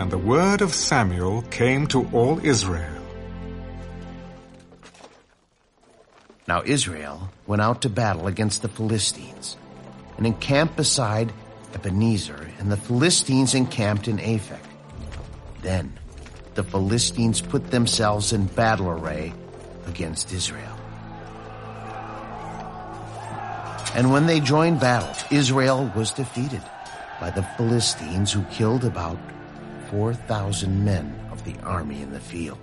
And the word of Samuel came to all Israel. Now Israel went out to battle against the Philistines and encamped beside Ebenezer, and the Philistines encamped in Aphek. Then the Philistines put themselves in battle array against Israel. And when they joined battle, Israel was defeated by the Philistines who killed about 4,000 men of the army in the field.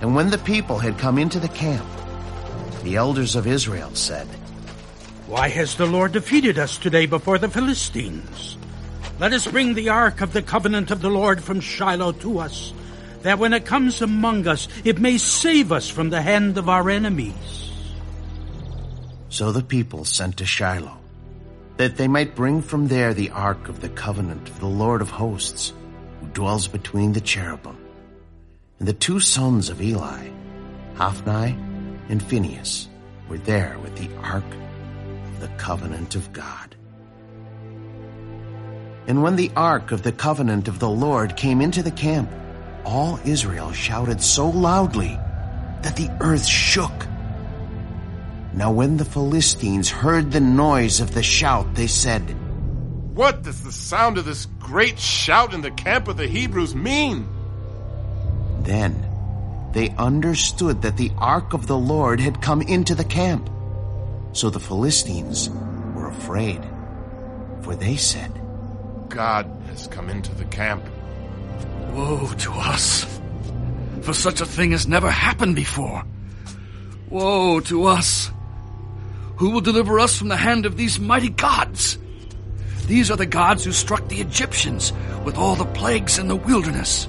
And when the people had come into the camp, the elders of Israel said, Why has the Lord defeated us today before the Philistines? Let us bring the ark of the covenant of the Lord from Shiloh to us, that when it comes among us, it may save us from the hand of our enemies. So the people sent to Shiloh, that they might bring from there the ark of the covenant of the Lord of hosts, who dwells between the cherubim. And the two sons of Eli, Hophni and Phinehas, were there with the ark of the covenant of God. And when the ark of the covenant of the Lord came into the camp, all Israel shouted so loudly that the earth shook. Now when the Philistines heard the noise of the shout, they said, What does the sound of this great shout in the camp of the Hebrews mean? Then they understood that the ark of the Lord had come into the camp. So the Philistines were afraid, for they said, God has come into the camp. Woe to us! For such a thing has never happened before. Woe to us! Who will deliver us from the hand of these mighty gods? These are the gods who struck the Egyptians with all the plagues in the wilderness.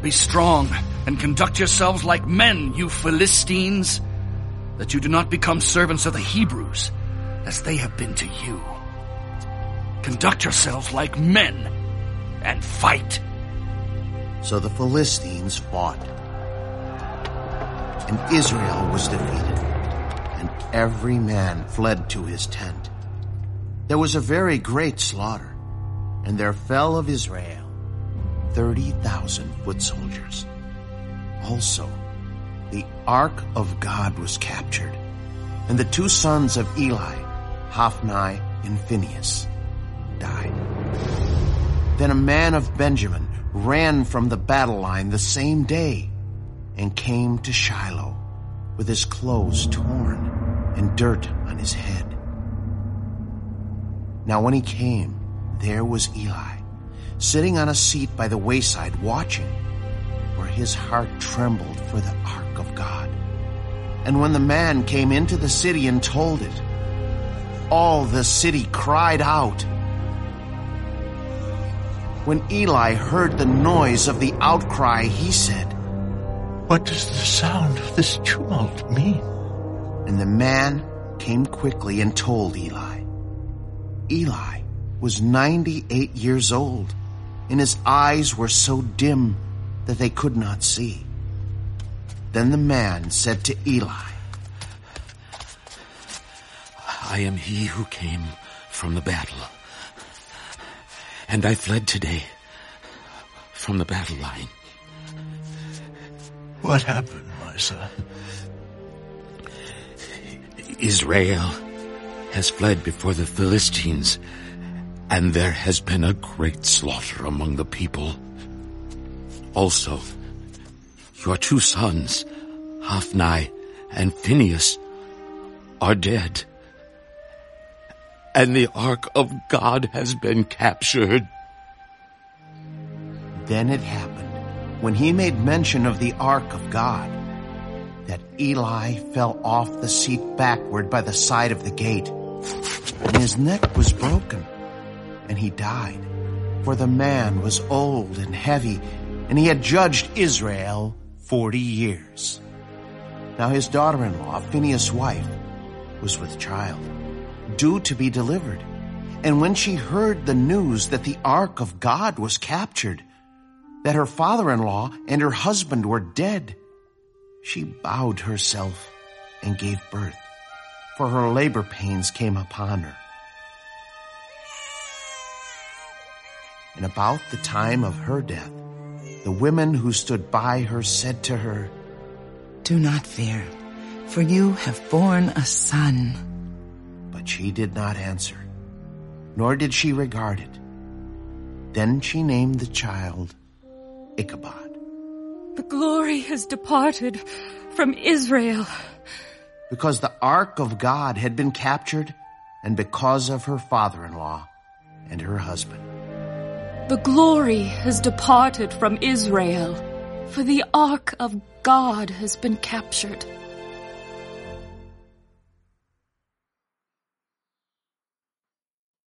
Be strong and conduct yourselves like men, you Philistines, that you do not become servants of the Hebrews, as they have been to you. Conduct yourselves like men and fight. So the Philistines fought. And Israel was defeated, and every man fled to his tent. There was a very great slaughter, and there fell of Israel 30,000 foot soldiers. Also, the ark of God was captured, and the two sons of Eli, Hophni and Phinehas, died. Then a man of Benjamin ran from the battle line the same day and came to Shiloh with his clothes torn and dirt on his head. Now when he came, there was Eli, sitting on a seat by the wayside watching, where his heart trembled for the ark of God. And when the man came into the city and told it, all the city cried out. When Eli heard the noise of the outcry, he said, What does the sound of this tumult mean? And the man came quickly and told Eli. Eli was 98 years old, and his eyes were so dim that they could not see. Then the man said to Eli, I am he who came from the battle. And I fled today from the battle line. What happened, my son? Israel has fled before the Philistines, and there has been a great slaughter among the people. Also, your two sons, Hophni and Phinehas, are dead. And the ark of God has been captured. Then it happened, when he made mention of the ark of God, that Eli fell off the seat backward by the side of the gate, and his neck was broken, and he died. For the man was old and heavy, and he had judged Israel forty years. Now his daughter-in-law, Phinehas' wife, was with child, due to be delivered. And when she heard the news that the ark of God was captured, that her father-in-law and her husband were dead, she bowed herself and gave birth, for her labor pains came upon her. And about the time of her death, the women who stood by her said to her, Do not fear, for you have borne a son. But she did not answer, nor did she regard it. Then she named the child Ichabod, The glory has departed from Israel. because the ark of God had been captured, and because of her father-in-law and her husband. The glory has departed from Israel, for the ark of God has been captured.